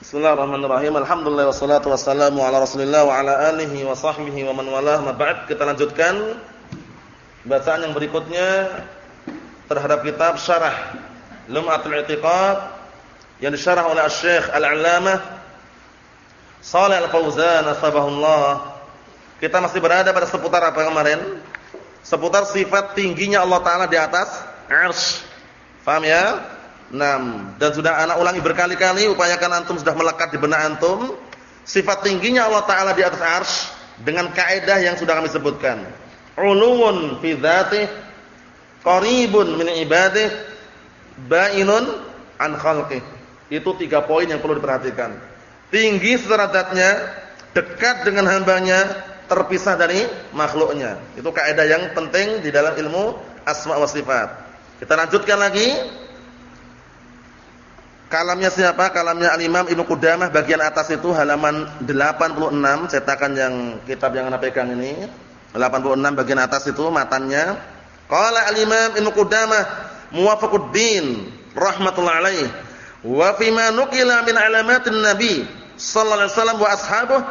Bismillahirrahmanirrahim. Alhamdulillah wassalatu wassalamu ala Rasulillah wa ala alihi wa sahbihi wa man walah. Ma ba'd kita lanjutkan bacaan yang berikutnya terhadap kitab Syarah Lum'atul I'tiqad yang disyarah oleh Asy-Syaikh Al-'Allamah Shalih Al-Fauzan sabahullah. Kita masih berada pada seputar apa kemarin? Seputar sifat tingginya Allah taala di atas 'arsy. Paham ya? Nam dan sudah anak ulangi berkali-kali upayakan antum sudah melekat di benak antum sifat tingginya Allah taala di atas arsy dengan kaidah yang sudah kami sebutkan. Uluwun fi dzatih qaribun min ibadih bainun an khalqih. Itu tiga poin yang perlu diperhatikan. Tinggi secara zatnya, dekat dengan hambanya, terpisah dari makhluknya. Itu kaidah yang penting di dalam ilmu asma wa sifat. Kita lanjutkan lagi Kalamnya siapa? Kalamnya Al-Imam Ibnu Qudamah bagian atas itu halaman 86 cetakan yang kitab yang Anda pegang ini. 86 bagian atas itu matannya. Qala Al-Imam Ibnu Qudamah Muwafaquddin rahimatullah alaih wa fi ma nuqila min alamatin nabi sallallahu alaihi wasallam wa ashabuh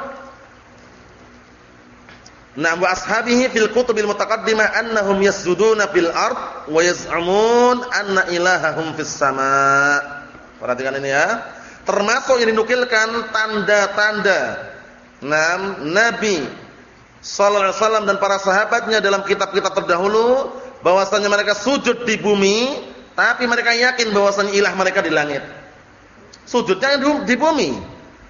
Nah wa ashabihi fil kutubil mutaqaddimah annahum yasjuduna fil ard wa yaz'umun anna ilahahum fis sama'. Perhatikan ini ya. Termasuk yang dinukilkan tanda-tanda Nabi sallallahu alaihi wasallam dan para sahabatnya dalam kitab-kitab terdahulu bahwasanya mereka sujud di bumi tapi mereka yakin bahwasanya ilah mereka di langit. Sujudnya di bumi.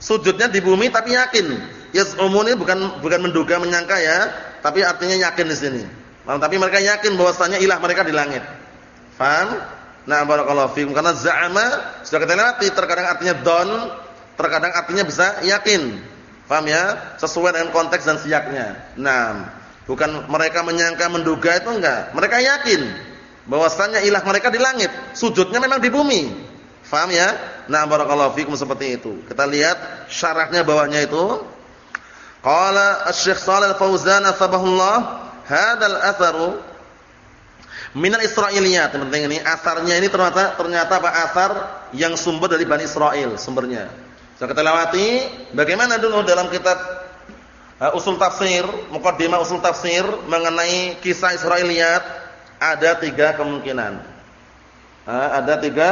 Sujudnya di bumi tapi yakin. Yaz'umun ini bukan bukan menduga menyangka ya, tapi artinya yakin di sini. Tapi mereka yakin bahwasanya ilah mereka di langit. Faham? Nah, barakallahu fikum karena za'ama sudah kita lewati terkadang artinya don, terkadang artinya bisa yakin. Paham ya? Sesuai dengan konteks dan siaknya. Nah, bukan mereka menyangka menduga itu enggak. Mereka yakin bahwasanya ilah mereka di langit, sujudnya memang di bumi. Paham ya? Nah, barakallahu fikum seperti itu. Kita lihat syarahnya bawahnya itu. Qala Asy-Syaikh Shalal Fauzan tsabahullah, hadzal atharu Minal penting ini asarnya ini ternyata ternyata apa asar yang sumber dari Bani Israel sumbernya. Sudah kita lewati bagaimana dulu dalam kitab uh, usul tafsir, muqaddimah usul tafsir mengenai kisah Israiliyat ada tiga kemungkinan. Uh, ada tiga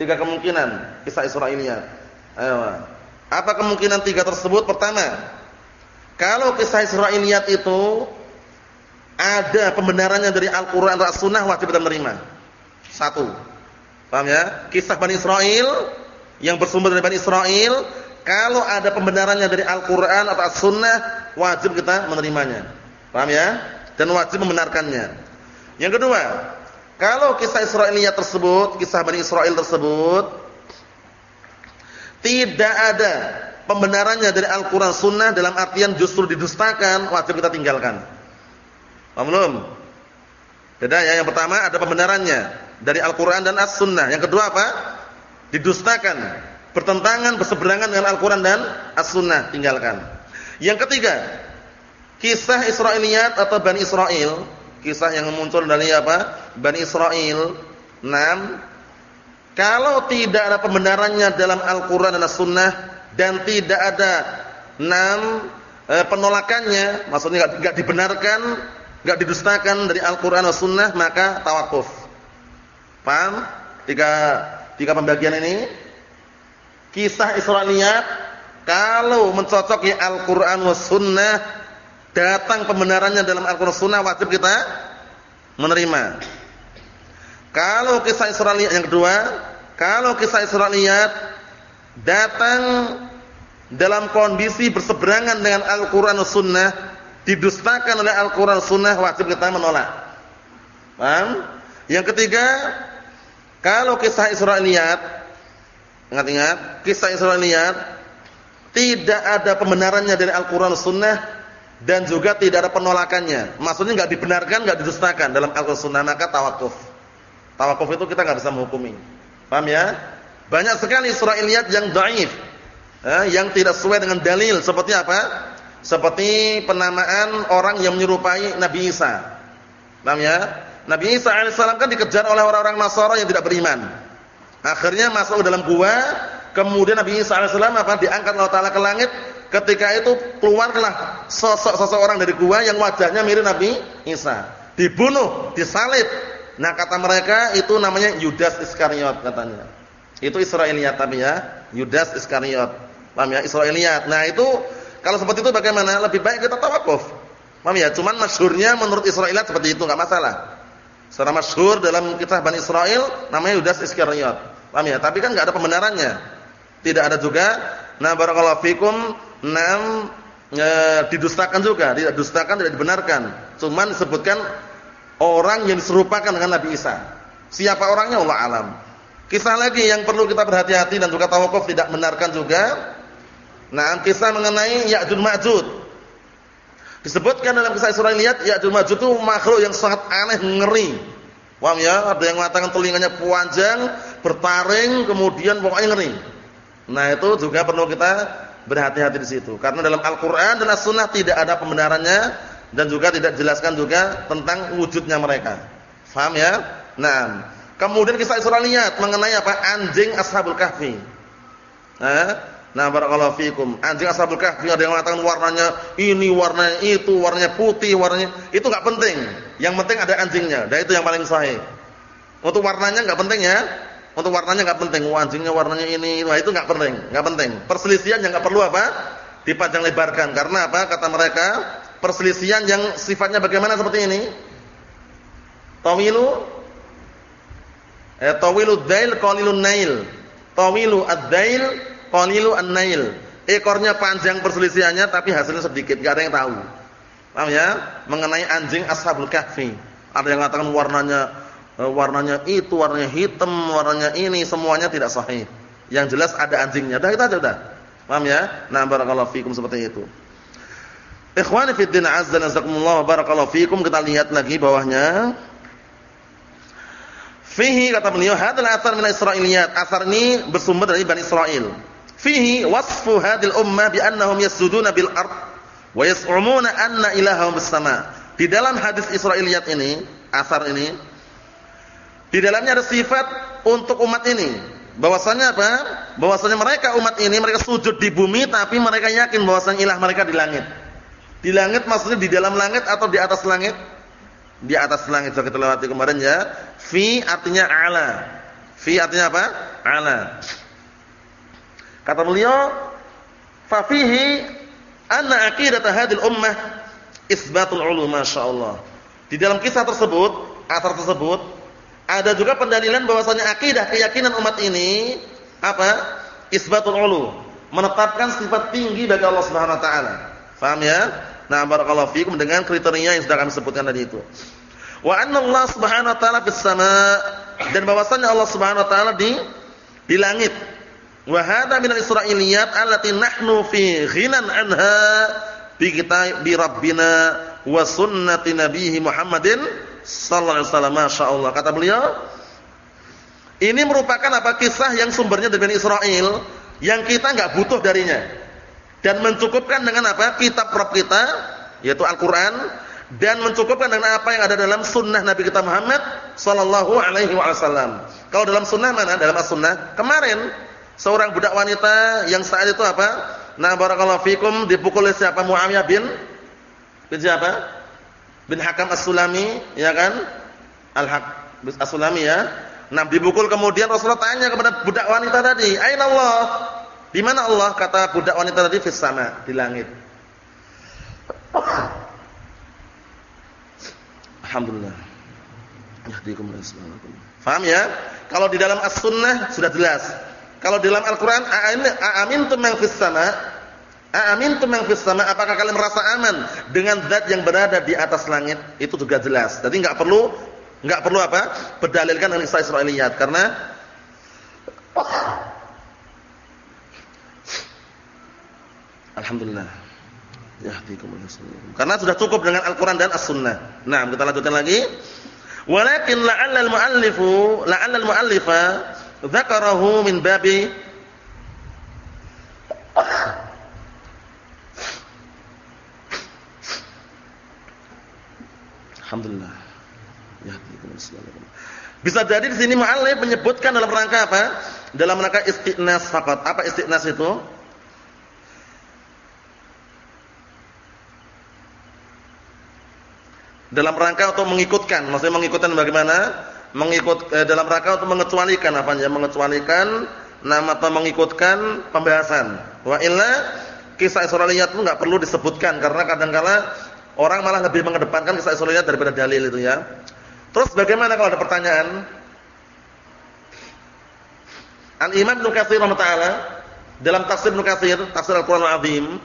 tiga kemungkinan kisah Israiliyat. Ayo. Apa kemungkinan tiga tersebut? Pertama, kalau kisah Israiliyat itu ada pembenarannya dari Al-Quran atau As-Sunnah wajib kita menerima. Satu. Paham ya? Kisah Bani Israel yang bersumber dari Bani Israel, kalau ada pembenarannya dari Al-Quran atau As-Sunnah wajib kita menerimanya. Paham ya? Dan wajib membenarkannya. Yang kedua, kalau kisah Israiliyah tersebut, kisah Bani Israel tersebut tidak ada pembenarannya dari Al-Quran Sunnah dalam artian justru didustakan, wajib kita tinggalkan. Paham belum? Beda ya. Yang pertama ada pembenarannya dari Al-Qur'an dan As-Sunnah. Yang kedua apa? Didustakan, bertentangan, berseberangan dengan Al-Qur'an dan As-Sunnah, tinggalkan. Yang ketiga, kisah Israiliyat atau Bani Israel, kisah yang muncul dari apa? Bani Israel. 6. Kalau tidak ada pembenarannya dalam Al-Qur'an dan As-Sunnah dan tidak ada 6 eh, penolakannya, maksudnya enggak dibenarkan enggak didustakan dari Al-Qur'an dan Sunnah maka tawakuf. Paham? Tiga tiga pembagian ini. Kisah Israiliyat kalau mencocoki Al-Qur'an dan Sunnah datang pembenarannya dalam Al-Qur'an Sunnah wajib kita menerima. Kalau kisah Israiliyat yang kedua, kalau kisah Israiliyat datang dalam kondisi berseberangan dengan Al-Qur'an dan Sunnah didustakan oleh Al-Qur'an Sunnah wajib kita menolak. Paham? Yang ketiga, kalau kisah Israiliyat ingat-ingat, kisah Israiliyat tidak ada pembenarannya dari Al-Qur'an Sunnah dan juga tidak ada penolakannya. Maksudnya enggak dibenarkan, enggak didustakan dalam Al-Qur'an Sunnah, maka tawakuf. Tawakuf itu kita enggak bisa menghukumi. Paham ya? Banyak sekali Israiliyat yang dhaif. Eh, yang tidak sesuai dengan dalil seperti apa? Seperti penamaan orang yang menyerupai Nabi Isa. Paham ya? Nabi Isa alaihissalam kan dikejar oleh orang-orang Nasara yang tidak beriman. Akhirnya masuk dalam gua, Kemudian Nabi Isa alaihissalam apa diangkat Allah taala ke langit. Ketika itu keluarlah sosok seseorang dari gua yang wajahnya mirip Nabi Isa. Dibunuh, disalib. Nah, kata mereka itu namanya Yudas Iskariot katanya. Itu Israiliyat tapi ya, Yudas Iskariot. Paham ya? Israiliyat. Nah, itu kalau seperti itu bagaimana? Lebih baik kita tawakuf. Paham ya? Cuman masyhurnya menurut Israiliyat seperti itu, enggak masalah. Secara masyhur dalam kisah Bani Israel namanya Yudas Iskariot. Paham ya? Tapi kan enggak ada pembenarannya. Tidak ada juga nah barakallahu fikum nam e, didustakan juga, tidak dustakan, tidak dibenarkan. Cuman disebutkan orang yang diserupakan dengan Nabi Isa. Siapa orangnya Allah alam. Kisah lagi yang perlu kita berhati-hati dan juga tawakuf tidak benarkan juga. Nah, kisah mengenai Ya'juj Ma'juj. Disebutkan dalam kisah Israiliyat Ya'juj Ma'juj itu makhluk yang sangat aneh, ngeri. Paham ya? Ada yang mengatakan telinganya panjang, bertaring, kemudian pokoknya ngeri. Nah, itu juga perlu kita berhati-hati di situ. Karena dalam Al-Qur'an dan As-Sunnah tidak ada pembenarannya dan juga tidak dijelaskan juga tentang wujudnya mereka. Faham ya? Nah, kemudian kisah Israiliyat mengenai apa? Anjing Ashabul Kahfi. Nah, Nah, barakallahu fikum. Anjing ashabul kahfi ada yang mengatakan warnanya ini, warnanya itu, warnanya putih, warnanya itu enggak penting. Yang penting ada anjingnya. Dan itu yang paling sahih. Untuk warnanya enggak penting ya. Untuk warnanya enggak penting. Oh, anjingnya warnanya ini, wah itu enggak penting, enggak penting. Perselisihan yang enggak perlu apa? Dipanjang lebarkan. Karena apa? Kata mereka, perselisihan yang sifatnya bagaimana seperti ini? Tawilu eh tawilu dail qalilun nail. Tawilu ad-dail qalilu an-nail. Ekornya panjang perselisihannya tapi hasilnya sedikit, enggak ada yang tahu. Paham ya? Mengenai anjing Ashabul Kahfi. Ada yang mengatakan warnanya eh, warnanya itu, warnanya hitam, warnanya ini, semuanya tidak sahih. Yang jelas ada anjingnya. Dah itu aja udah. Paham ya? Nah, barakallahu fikum seperti itu. Ikhwani fi din azza nazakumullah barakallahu fikum kita lihat lagi bawahnya. Fihi kata beliau hadal asar min Israiliyat. Asar ini bersumber dari Bani Israel. Fihi wasfu hadil ummah bi annahum yasjuduna bil ard wa yas'umuna anna ilahahum sama. Di dalam hadis Israiliyat ini, asar ini, di dalamnya ada sifat untuk umat ini. Bahwasanya apa? Bahwasanya mereka umat ini mereka sujud di bumi tapi mereka yakin bahwasanya ilah mereka di langit. Di langit maksudnya di dalam langit atau di atas langit? Di atas langit sudah kita lewati kemarin ya. Fi artinya ala. Fi artinya apa? Ala. Kata beliau, "Fa fihi anna aqidat hadhil ummah isbatul ulu masyaallah." Di dalam kisah tersebut, asar tersebut, ada juga pendalilan bahwasanya akidah keyakinan umat ini apa? Isbatul ulu, menetapkan sifat tinggi bagi Allah Subhanahu wa taala. Faham ya? Nah, barakallahu fikum dengan kriteria yang sudah kami sebutkan tadi itu. Wa anna Allah Subhanahu wa taala bis sama dan bahwasanya Allah Subhanahu wa taala di di langit Wa hadha min al-israiliyat allati nahnu fi ghinan anha bi kita bi rabbina wa sunnati nabihi Muhammadin sallallahu alaihi wasallam. Masyaallah. Kata beliau, ini merupakan apa kisah yang sumbernya dari Israel yang kita enggak butuh darinya. Dan mencukupkan dengan apa? Kitab Rabb kita yaitu Al-Qur'an dan mencukupkan dengan apa yang ada dalam sunnah Nabi kita Muhammad sallallahu alaihi wasallam. Kalau dalam sunnah mana? Dalam as-sunnah kemarin seorang budak wanita yang saat itu apa? Nah, barakallahu fikum dipukul oleh siapa? Muawiyah bin bin siapa? Bin Hakam As-Sulami, ya kan? Al-Haq As-Sulami ya. Nah, dipukul kemudian Rasulullah tanya kepada budak wanita tadi, "Aina Allah?" Di mana Allah? Kata budak wanita tadi, "Fis sama," di langit. Alhamdulillah. Yahdikum Faham ya? Kalau di dalam As-Sunnah sudah jelas. Kalau dalam Al-Qur'an aamintum man fis sama? Aamintum man fis sama? Apakah kalian merasa aman dengan zat yang berada di atas langit? Itu juga jelas. Jadi enggak perlu enggak perlu apa? Berdalilkan dengan Isa Israiliyat karena Alhamdulillah. Karena sudah cukup dengan Al-Qur'an dan As-Sunnah. Nah, kita lanjutkan lagi. Walakin la'alla al-mu'allifu la'alla al-mu'allifa dzakarahu min babi Alhamdulillah. Ya, Bisa jadi di sini mu'allif menyebutkan dalam rangka apa? dalam rangka istiqnas fakat. Apa istiqnas itu? Dalam rangka untuk mengikutkan, maksudnya mengikutkan bagaimana? Mengikut eh, dalam rangka untuk mengecualikan apa ya? Mengecualikan nama atau mengikutkan pembahasan. Wa illa kisah Israiliyat itu enggak perlu disebutkan karena kadang-kala orang malah lebih mengedepankan kisah Israiliyat daripada dalil itu ya. Terus bagaimana kalau ada pertanyaan? Al-Imam Ibnu Katsir rahimahullah dalam tafsir Ibnu Katsir, tafsir Al-Qur'an Al-Azim,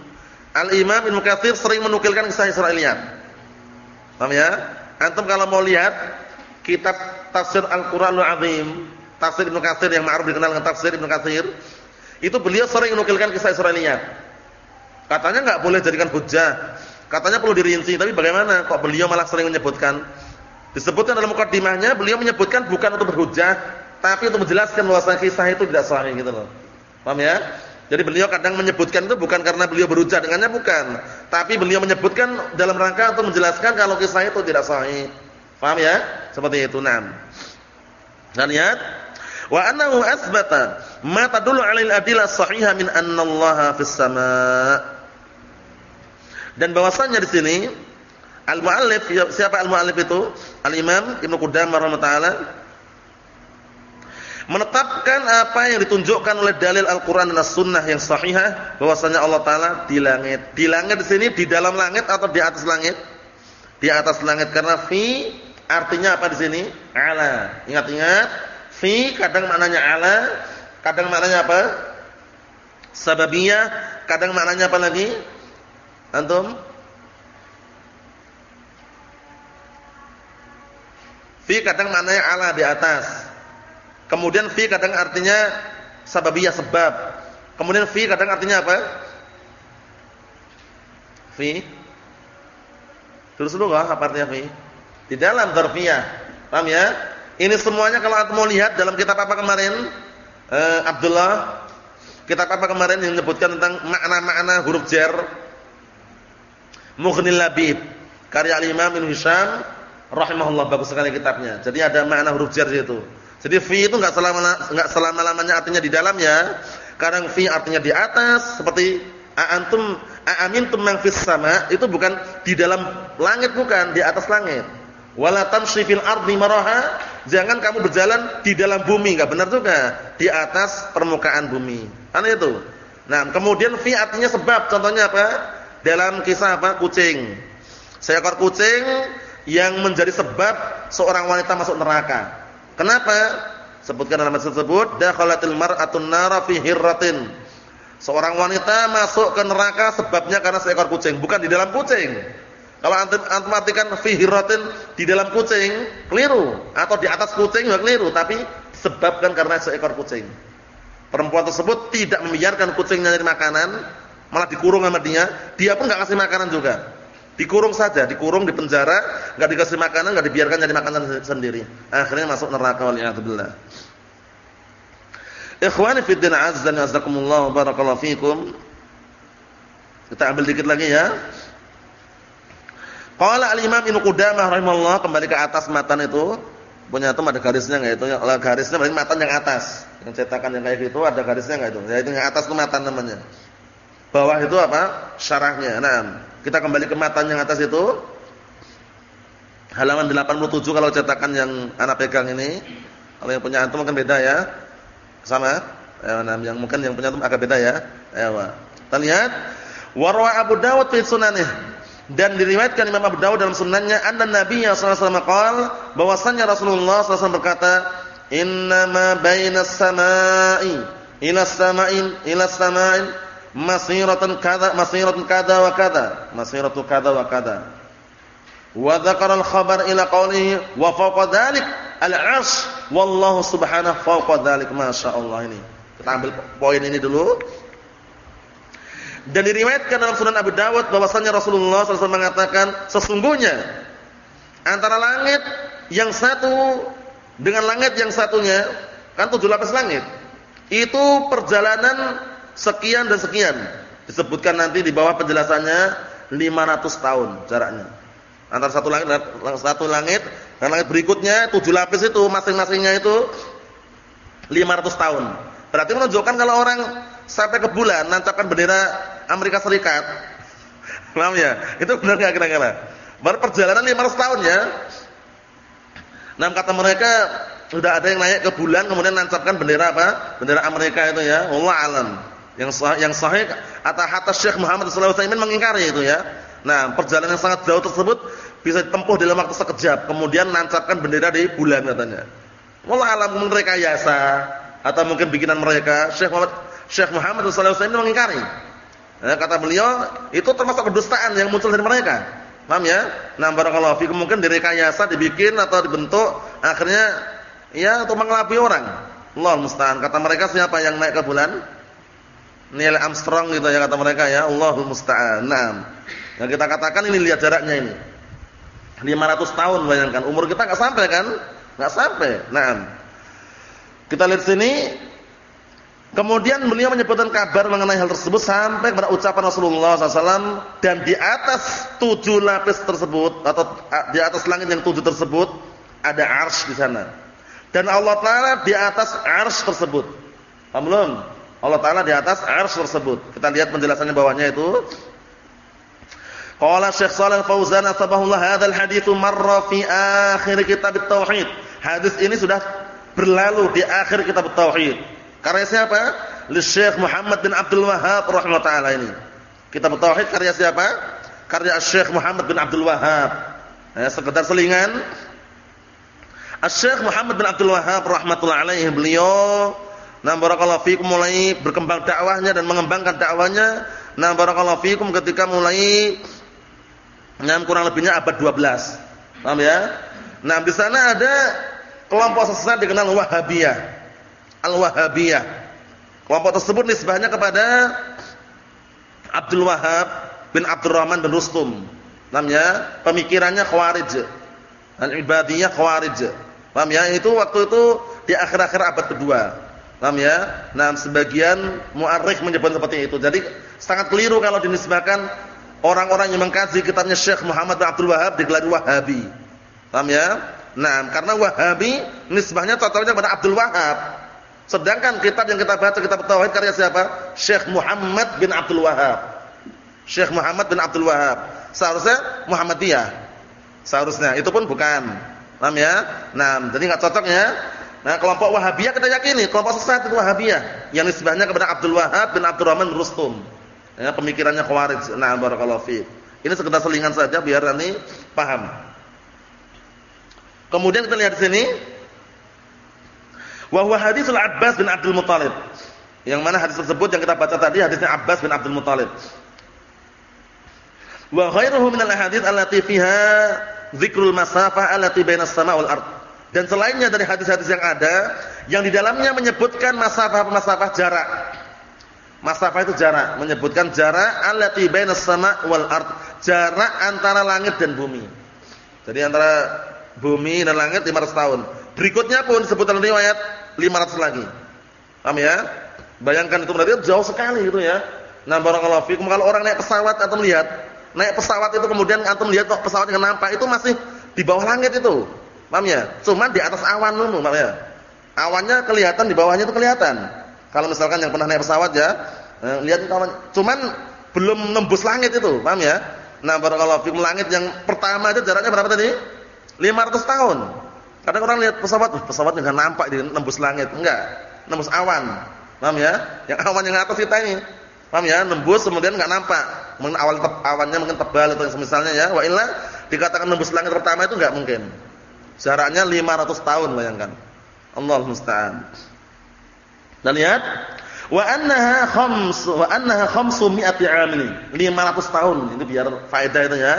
Al-Imam Ibnu Katsir sering menukilkan kisah Israiliyat. Paham ya? Antum kalau mau lihat kitab tafsir Al-Qur'an Al-Azim, tafsir Ibnu Katsir yang ma'ruf dikenal dengan tafsir Ibnu Katsir, itu beliau sering menukilkan kisah Israiliyat. Katanya enggak boleh jadikan hujjah. Katanya perlu dirinci, tapi bagaimana kok beliau malah sering menyebutkan? Disebutkan dalam mukaddimahnya beliau menyebutkan bukan untuk berhujjah, tapi untuk menjelaskan bahwa kisah itu tidak sahih gitu loh. Paham ya? Jadi beliau kadang menyebutkan itu bukan karena beliau berhujjah dengannya bukan, tapi beliau menyebutkan dalam rangka untuk menjelaskan kalau kisah itu tidak sahih. Paham ya? Seperti itu. Naam. Dan lihat wa annahu asbata ma tadullu 'alal adillah sahihah min anna Allah fis sama'. Dan bahwasannya di sini al-muallif siapa al-muallif itu? Al-Imam Ibnu Qudamah rahimahullah menetapkan apa yang ditunjukkan oleh dalil Al-Qur'an dan As-Sunnah yang sahihah bahwasanya Allah taala di langit. Di langit di sini di dalam langit atau di atas langit? Di atas langit karena fi artinya apa di sini? Ala. Ingat-ingat, fi kadang maknanya ala, kadang maknanya apa? Sababiyah, kadang maknanya apa lagi? Antum? Fi kadang maknanya ala di atas. Kemudian fi kadang artinya sababiyah sebab. Kemudian fi kadang artinya apa? Fi. Terus dulu enggak apa artinya fi? Di dalam dzarfiyah. Paham ya? Ini semuanya kalau antum mau lihat dalam kitab apa kemarin? Eh, Abdullah kitab apa kemarin yang menyebutkan tentang makna-makna huruf jar? Mughnil Labib. Karya Al-Imam Ibnu Hisham rahimahullah bagus sekali kitabnya. Jadi ada makna huruf jar di situ. Jadi fi itu enggak selama enggak selama-lamanya artinya di dalamnya. Kadang fi artinya di atas seperti antum aamintum man fis sama itu bukan di dalam langit bukan, di atas langit. Wala tamshi ardi maraha, jangan kamu berjalan di dalam bumi, enggak benar juga, di atas permukaan bumi. Aneh itu. Nah, kemudian fi artinya sebab, contohnya apa? Dalam kisah apa? Kucing. Seekor kucing yang menjadi sebab seorang wanita masuk neraka. Kenapa? Sebutkan dalam hadis tersebut, dakhalatil mar'atun nara fi hirratin. Seorang wanita masuk ke neraka sebabnya karena seekor kucing, bukan di dalam kucing. Kalau antum antum artikan fi hirratin di dalam kucing, keliru. Atau di atas kucing juga keliru, tapi sebabkan karena seekor kucing. Perempuan tersebut tidak membiarkan kucingnya nyari makanan, malah dikurung sama dia, dia pun enggak kasih makanan juga. Dikurung saja, dikurung di penjara, enggak dikasih makanan, enggak dibiarkan jadi makanan sendiri. Akhirnya masuk neraka waliyadzubillah. Ikhwani fi din azza wa jazakumullah barakallahu fikum. Kita ambil dikit lagi ya. Qala al-Imam Ibnu Qudamah rahimahullah kembali ke atas matan itu. Punya itu ada garisnya enggak itu? Kalau garisnya berarti matan yang atas. Yang cetakan yang kayak gitu ada garisnya enggak itu? Ya itu yang atas itu matan namanya. Bawah itu apa? Syarahnya. Nah, kita kembali ke matan yang atas itu. Halaman 87 kalau cetakan yang anak pegang ini. Kalau yang punya antum mungkin beda ya. Sama? Ya, yang mungkin yang punya antum agak beda ya. Ya, Kita lihat warwa Abu Dawud fi sunanih dan diriwayatkan Imam Abu Dawud dalam sunannya anna Nabi sallallahu alaihi wasallam qaal bahwasanya Rasulullah sallallahu alaihi berkata innama bainas samai ila sama'in ila sama'in masiratan kada masiratan kada wa kada masiratu kada wa kada wa dzakara al-khabar ila qawlihi wa fawqa dzalik al-'arsy wallahu subhanahu fawqa dzalik masyaallah ini. Kita ambil poin ini dulu dan diriwayatkan dalam Sunan Abu Dawud bahwasanya Rasulullah SAW mengatakan sesungguhnya antara langit yang satu dengan langit yang satunya kan tujuh lapis langit itu perjalanan sekian dan sekian. Disebutkan nanti di bawah penjelasannya 500 tahun jaraknya. Antara satu langit satu langit dan langit berikutnya tujuh lapis itu masing-masingnya itu 500 tahun. Berarti menunjukkan kalau orang sampai ke bulan nancapkan bendera Amerika Serikat. Paham ya? Itu benar enggak kira-kira? Baru perjalanan 500 tahun ya. Nah, kata mereka sudah ada yang naik ke bulan kemudian nancapkan bendera apa? Bendera Amerika itu ya. Allah alam. Yang sahih, yang sahih atau hatta Syekh Muhammad sallallahu alaihi wasallam mengingkari itu ya. Nah, perjalanan yang sangat jauh tersebut bisa ditempuh dalam waktu sekejap, kemudian nancapkan bendera di bulan katanya. Allah alam mereka yasa atau mungkin bikinan mereka. Syekh Muhammad Syekh Muhammad sallallahu alaihi wasallam mengingkari. Nah, kata beliau, itu termasuk kedustaan yang muncul dari mereka. Paham ya? Nah, barakallahu fikum mungkin direkayasa, dibikin atau dibentuk akhirnya ya untuk mengelabui orang. Allah musta'an. Kata mereka siapa yang naik ke bulan? Neil Armstrong gitu ya kata mereka ya. Allahul musta'an. Nah, yang kita katakan ini lihat jaraknya ini. 500 tahun bayangkan. Umur kita enggak sampai kan? Enggak sampai. Nah. Kita lihat sini Kemudian beliau menyebutkan kabar mengenai hal tersebut sampai kepada ucapan Rasulullah SAW dan di atas tujuh lapis tersebut atau di atas langit yang tujuh tersebut ada ars di sana. Dan Allah Taala di atas ars tersebut. Paham belum? Allah Taala di atas ars tersebut. Kita lihat penjelasannya bawahnya itu. Qala Syekh Shalal Fauzan sabahullah hadzal haditsu marra fi akhir kitab tauhid. Hadis ini sudah berlalu di akhir kitab tauhid. Karya siapa? Li Syekh Muhammad bin Abdul Wahhab rahimahullah taala ini. Kitab Tauhid karya siapa? Karya Syekh Muhammad bin Abdul Wahhab. Ya, sekedar selingan. Syekh Muhammad bin Abdul Wahhab rahmatullah alaihi beliau nah barakallahu fikum mulai berkembang dakwahnya dan mengembangkan dakwahnya. Nah barakallahu fikum ketika mulai nah kurang lebihnya abad 12. Paham ya? Nah, di sana ada kelompok sesat dikenal Wahabiyah. Al-Wahabiyah. Kelompok tersebut nisbahnya kepada Abdul Wahab bin Abdurrahman bin Rustum. Namanya pemikirannya Khawarij. Dan ibadiyah Khawarij. Paham ya? Itu waktu itu di akhir-akhir abad kedua. Paham ya? Nah, sebagian muarrikh menyebut seperti itu. Jadi sangat keliru kalau dinisbahkan orang-orang yang mengkaji kitabnya Syekh Muhammad bin Abdul Wahab digelari Wahabi. Paham ya? Nah, karena Wahabi nisbahnya cocoknya kepada Abdul Wahab. Sedangkan kitab yang kita baca kitab tauhid karya siapa? Syekh Muhammad bin Abdul Wahab. Syekh Muhammad bin Abdul Wahab. Seharusnya Muhammadiyah. Seharusnya itu pun bukan. Paham ya? Nah, jadi enggak cocok ya. Nah, kelompok Wahabiyah kita yakini kelompok sesat itu Wahabiyah yang nisbahnya kepada Abdul Wahab bin Abdurrahman Rustum. Ya, pemikirannya Khawarij. Nah, barakallahu fiik. Ini sekedar selingan saja biar nanti paham. Kemudian kita lihat di sini Wa huwa hadisul Abbas bin Abdul Muthalib. Yang mana hadis tersebut yang kita baca tadi hadisnya Abbas bin Abdul Muthalib. Wa ghairuhu min al-ahadits allati fiha dzikrul masafah allati bainas sama' wal ard. Dan selainnya dari hadis-hadis yang ada yang di dalamnya menyebutkan masafah-masafah jarak. Masafah itu jarak, menyebutkan jarak allati bainas sama' wal ard, jarak antara langit dan bumi. Jadi antara bumi dan langit 500 tahun. Berikutnya pun sebutan riwayat 500 lagi. Paham ya? Bayangkan itu berarti jauh sekali itu ya. Nah, barakallahu fikum kalau orang naik pesawat atau melihat, naik pesawat itu kemudian antum melihat kok pesawatnya nampak itu masih di bawah langit itu. Paham ya? Cuma di atas awan dulu, paham ya? Awannya kelihatan di bawahnya itu kelihatan. Kalau misalkan yang pernah naik pesawat ya, eh, lihat awan, cuman belum nembus langit itu, paham ya? Nah, barakallahu fikum langit yang pertama itu jaraknya berapa tadi? 500 tahun. Kadang orang lihat pesawat, uh, pesawat enggak nampak di nembus langit, enggak. Nembus awan. Paham ya? Yang awan yang atas kita ini. Paham ya? Nembus kemudian enggak nampak. Mungkin awal awannya mungkin tebal atau semisalnya ya. Wa illa dikatakan nembus langit pertama itu enggak mungkin. Jaraknya 500 tahun bayangkan. Allah musta'an. Dan lihat wa annaha khams wa annaha khamsu mi'ati 'amin. 500 tahun. Ini biar faedah itu ya.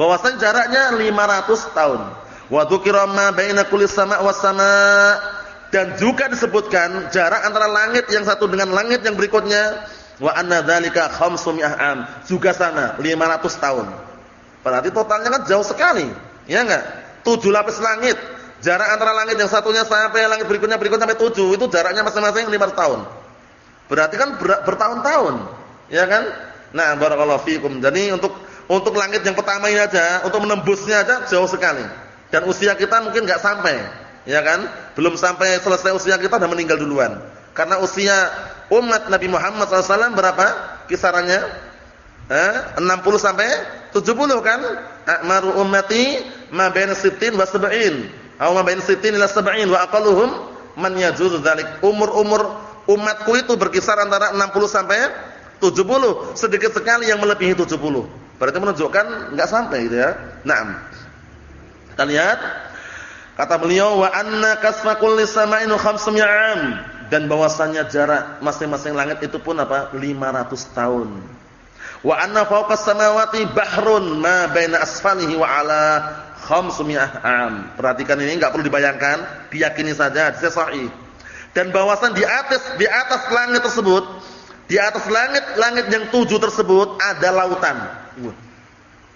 Bahwasanya jaraknya 500 tahun. Wa dzukira ma baina kulli sama' was sama' dan juga disebutkan jarak antara langit yang satu dengan langit yang berikutnya wa anna dzalika khamsumiyah am juga sana 500 tahun. Berarti totalnya kan jauh sekali. Ya enggak? 7 lapis langit. Jarak antara langit yang satunya sampai langit berikutnya berikutnya sampai 7 itu jaraknya masing-masing 500 tahun. Berarti kan ber bertahun-tahun. Ya kan? Nah, barakallahu fikum. Jadi untuk untuk langit yang pertama ini aja, untuk menembusnya aja jauh sekali. Dan usia kita mungkin nggak sampai, ya kan? Belum sampai selesai usia kita sudah meninggal duluan. Karena usia umat Nabi Muhammad SAW berapa kisarannya? Eh, 60 sampai 70 kan? Akmaru ummati ma baina sittin wa sab'in. Aw ma baina sittin ila sab'in wa aqalluhum man yajuzu dzalik. Umur-umur umatku itu berkisar antara 60 sampai 70. Sedikit sekali yang melebihi 70. Berarti menunjukkan enggak sampai gitu ya. Naam. Kita lihat kata beliau wa anna kasfa kulli sama'in 500 am dan bahwasanya jarak masing-masing langit itu pun apa? 500 tahun. Wa anna fawqas samawati bahrun ma baina asfalihi wa ala khamsumiyah am. Perhatikan ini enggak perlu dibayangkan, diyakini saja, sahih. Dan bahwasan di atas di atas langit tersebut, di atas langit-langit yang tujuh tersebut ada lautan. Wah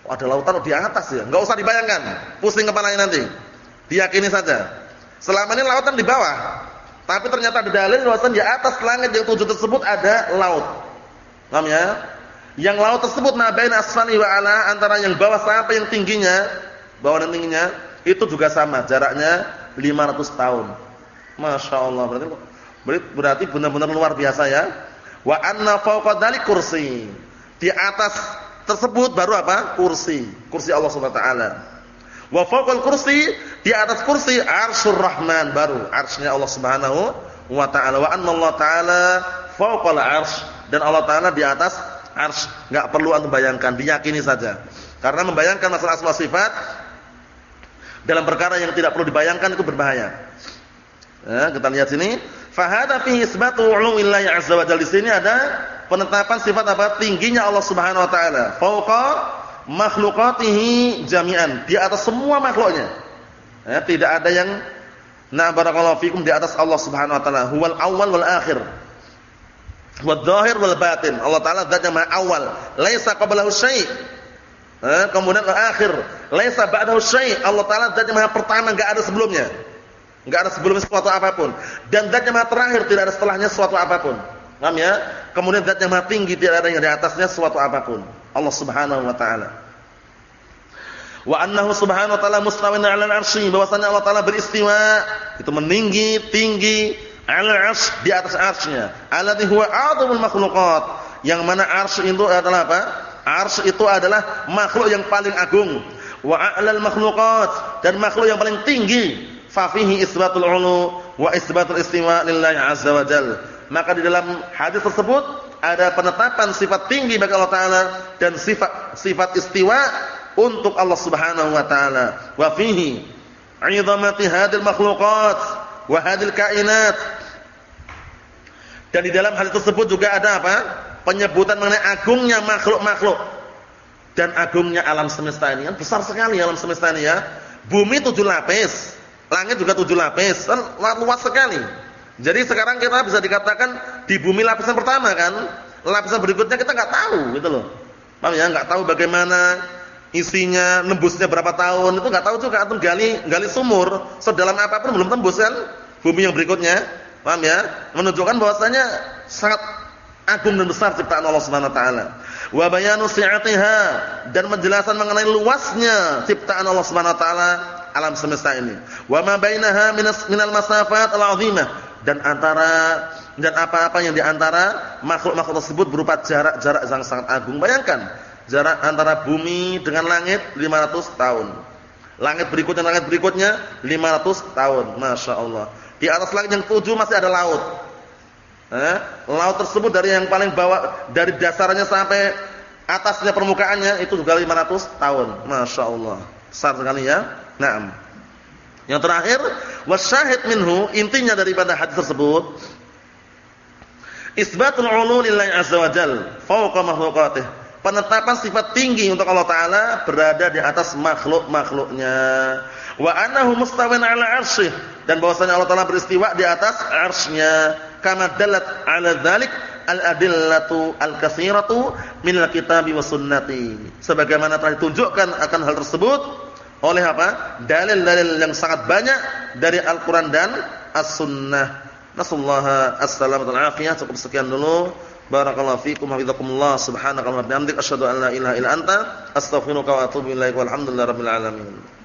ada lautan di atas ya. Enggak usah dibayangkan. Pusing kepalanya nanti. Diyakini saja. Selama ini lautan di bawah. Tapi ternyata ada dalil bahwasanya di atas langit yang tujuh tersebut ada laut. Paham ya? Yang laut tersebut nabain asfali wa ala antara yang bawah sampai yang tingginya, bawah dan tingginya itu juga sama, jaraknya 500 tahun. Masya Allah berarti berarti benar-benar luar biasa ya. Wa anna fawqa kursi. Di atas tersebut baru apa? Kursi. Kursi Allah Subhanahu wa taala. Wa fawqal kursi, di atas kursi arsyur rahman baru arsy Allah Subhanahu wa taala. Wa anna Allah taala fawqal arsy dan Allah taala di atas arsy. Enggak perlu antum bayangkan, diyakini saja. Karena membayangkan masalah asma sifat dalam perkara yang tidak perlu dibayangkan itu berbahaya. Ya, kita lihat sini, fa hadza fihi isbatu 'ulumillahi 'azza wa jalla. Di sini ada penetapan sifat apa? Tingginya Allah Subhanahu wa taala. Fauqa makhluqatihi jami'an, di atas semua makhluknya. Ya, tidak ada yang na barakallahu fikum di atas Allah Subhanahu wa taala. Huwal awwal wal akhir. Wal zahir wal batin. Allah taala zat yang awal, laisa qablahu syai'. Eh, kemudian al akhir, laisa ba'dahu syai'. Allah taala zat yang pertama, enggak ada sebelumnya. Enggak ada sebelumnya sesuatu apa pun. Dan zat yang terakhir, tidak ada setelahnya sesuatu apa pun. Paham ya? Kemudian zat yang maha tinggi tidak ada yang di atasnya suatu apa pun. Allah Subhanahu wa taala. Wa annahu subhanahu wa ta'ala mustawin 'ala al-'arsy, bahwasanya Allah taala beristiwa, itu meninggi, tinggi 'ala al-'arsy di atas arsy-Nya. Alladhi huwa a'dhamul makhluqat. Yang mana arsy itu adalah apa? Arsy itu adalah makhluk yang paling agung. Wa a'lal makhluqat dan makhluk yang paling tinggi. Fa fihi isbatul 'ulu wa isbatul istiwa lillahi 'azza wa jalla maka di dalam hadis tersebut ada penetapan sifat tinggi bagi Allah taala dan sifat sifat istiwa untuk Allah Subhanahu wa taala. Wa fihi 'idhamati hadil makhluqat wa hadil kainat. Dan di dalam hadis tersebut juga ada apa? Penyebutan mengenai agungnya makhluk-makhluk dan agungnya alam semesta ini. Kan besar sekali alam semesta ini ya. Bumi tujuh lapis, langit juga tujuh lapis, kan luas sekali. Jadi sekarang kita bisa dikatakan di bumi lapisan pertama kan, lapisan berikutnya kita nggak tahu gitu loh. Paham ya? Nggak tahu bagaimana isinya, nembusnya berapa tahun, itu nggak tahu juga antum gali gali sumur, sedalam apa pun belum tembus kan bumi yang berikutnya. Paham ya? Menunjukkan bahwasanya sangat agung dan besar ciptaan Allah Subhanahu wa taala. Wa bayanu si'atiha dan menjelaskan mengenai luasnya ciptaan Allah Subhanahu wa taala alam semesta ini. Wa ma bainaha minal masafat al-'azimah dan antara dan apa-apa yang di antara makhluk-makhluk tersebut berupa jarak-jarak yang sangat agung. Bayangkan jarak antara bumi dengan langit 500 tahun. Langit berikutnya langit berikutnya 500 tahun. Masya Allah. Di atas langit yang tujuh masih ada laut. Eh? Laut tersebut dari yang paling bawah dari dasarnya sampai atasnya permukaannya itu juga 500 tahun. Masya Allah. Besar sekali ya. Naam. Yang terakhir, wasyahid minhu, intinya daripada hadis tersebut isbatul ulu lillahi azza wajal fawqa makhluqatih. Penetapan sifat tinggi untuk Allah taala berada di atas makhluk-makhluknya. Wa annahu mustawin 'ala 'arsyih dan bahwasanya Allah taala beristiwa di atas arsy-Nya. Kama dalat 'ala dzalik al-adillatu al-katsiratu min al-kitabi was sunnati. Sebagaimana telah ditunjukkan akan hal tersebut oleh apa? Dalil-dalil yang sangat banyak dari Al-Qur'an dan As-Sunnah. Nasallahu as-salamata wal-afiyah. Cukup sekian dulu. Barakallahu fiikum hafizakumullah. Subhanakallahumma bihamdika asyhadu an la ilaha illa anta astaghfiruka wa atubu ilaik. Walhamdulillahirabbil alamin.